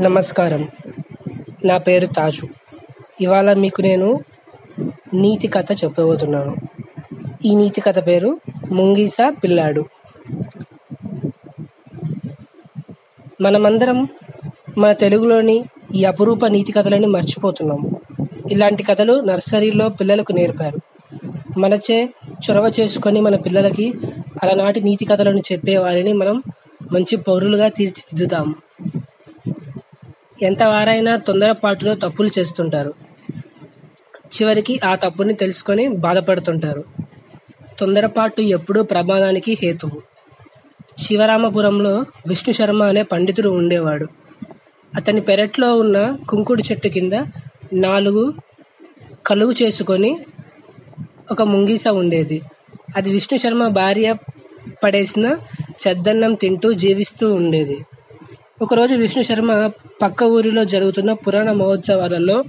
నమస్కారం. నా పేరు తాజు. ఇవాళ మీకు నేను నీతి కథ చెప్పబోతున్నాను. ఈ నీతి కథ పేరు ముంగీస పిల్లాడు. మనమందరం మన తెలుగులోని ఈ అపురూప నీతి కథలని మర్చిపోతున్నాము. ఇలాంటి కథలు నర్సరీలో పిల్లలకు నేర్పారు. మనచే చొరవ చేసుకొని మన పిల్లలకి అలనాటి నీతి కథలను చెప్పేవారిని మనం మంచి పౌరులుగా తీర్చిదిద్దుతాము ఎంతవారైనా తొందరపాటులో తప్పులు చేస్తుంటారు. చివరికి ఆ తప్పుని తెలుసుకొని బాధపడుతుంటారు. తొందరపాటు ఎప్పుడూ ప్రమాదానికి హేతువు. శివరామపురంలో విష్ణు శర్మ అనే పండితుడు ఉండేవాడు. అతని పెరట్లో ఉన్న కుంకుడు చెట్టు కింద నాలుగు కలుగు చేసుకొని ఒక ముంగీస ఉండేది. అది విష్ణు శర్మ భార్య పడేసిన చెద్దన్నం తింటూ జీవిస్తూ ఉండేది. ఒకరోజు విష్ణు శర్మ పక్క ఊరిలో జరుగుతున్న పురాణ మహోత్సవాలలో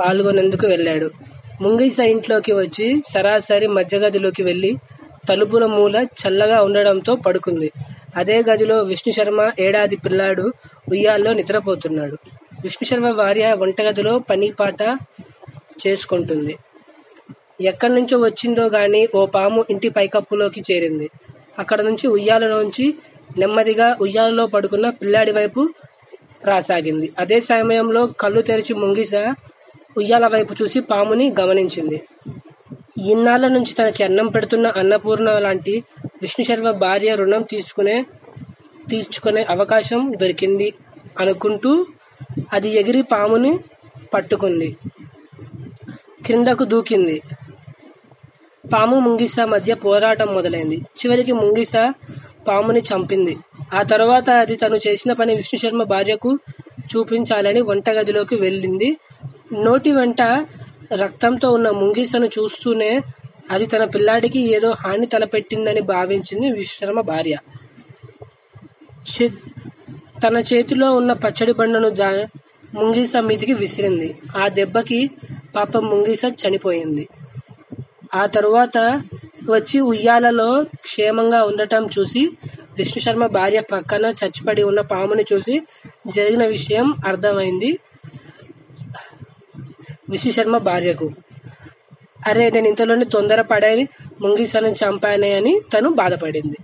పాల్గొనేందుకు వెళ్ళాడు. ముంగీస ఇంట్లోకి వచ్చి సరాసరి మధ్య గదిలోకి వెళ్ళి తలుపుల మూల చల్లగా ఉండడంతో పడుకుంది. అదే గదిలో విష్ణు శర్మ ఏడాది పిల్లాడు ఉయ్యాల్లో నిద్రపోతున్నాడు. విష్ణు శర్మ భార్య వంటగదిలో పని పాట చేసుకుంటుంది. ఎక్కడి నుంచో వచ్చిందో గాని ఓ పాము ఇంటి పైకప్పులోకి చేరింది. అక్కడ నుంచి ఉయ్యాలలోంచి నెమ్మదిగా ఉయ్యాలలో పడుకున్న పిల్లాడి వైపు రాసాగింది. అదే సమయంలో కళ్ళు తెరిచి ముంగిస ఉయ్యాల వైపు చూసి పాముని గమనించింది. ఇన్నాళ్ళ నుంచి తనకి అన్నం పెడుతున్న అన్నపూర్ణ లాంటి విష్ణు శర్మ భార్య రుణం తీసుకునే తీర్చుకునే అవకాశం దొరికింది అనుకుంటూ అది ఎగిరి పాముని పట్టుకుంది. క్రిందకు దూకింది. పాము ముంగిస మధ్య పోరాటం మొదలైంది. చివరికి ముంగిస పాముని చంపింది. ఆ తర్వాత అది తను చేసిన పని విష్ణుశర్మ భార్యకు చూపించాలని వంటగదిలోకి వెళ్ళింది. నోటి వెంట రక్తంతో ఉన్న ముంగిసను చూస్తూనే అది తన పిల్లాడికి ఏదో హాని తలపెట్టిందని భావించింది విశ్వశర్మ భార్య. తన చేతిలో ఉన్న పచ్చడి బండను దా ముంగీస మీదికి విసిరింది. ఆ దెబ్బకి పాప ముంగీస చనిపోయింది. ఆ తరువాత వచ్చి ఉయ్యాలలో క్షేమంగా ఉండటం చూసి విష్ణు శర్మ భార్య పక్కన చచ్చిపడి ఉన్న పాముని చూసి జరిగిన విషయం అర్థమైంది. విష్ణు శర్మ భార్యకు. అరే నేను ఇంతలోనే తొందరపడే ముంగిసను చంపానే అని తను బాధపడింది.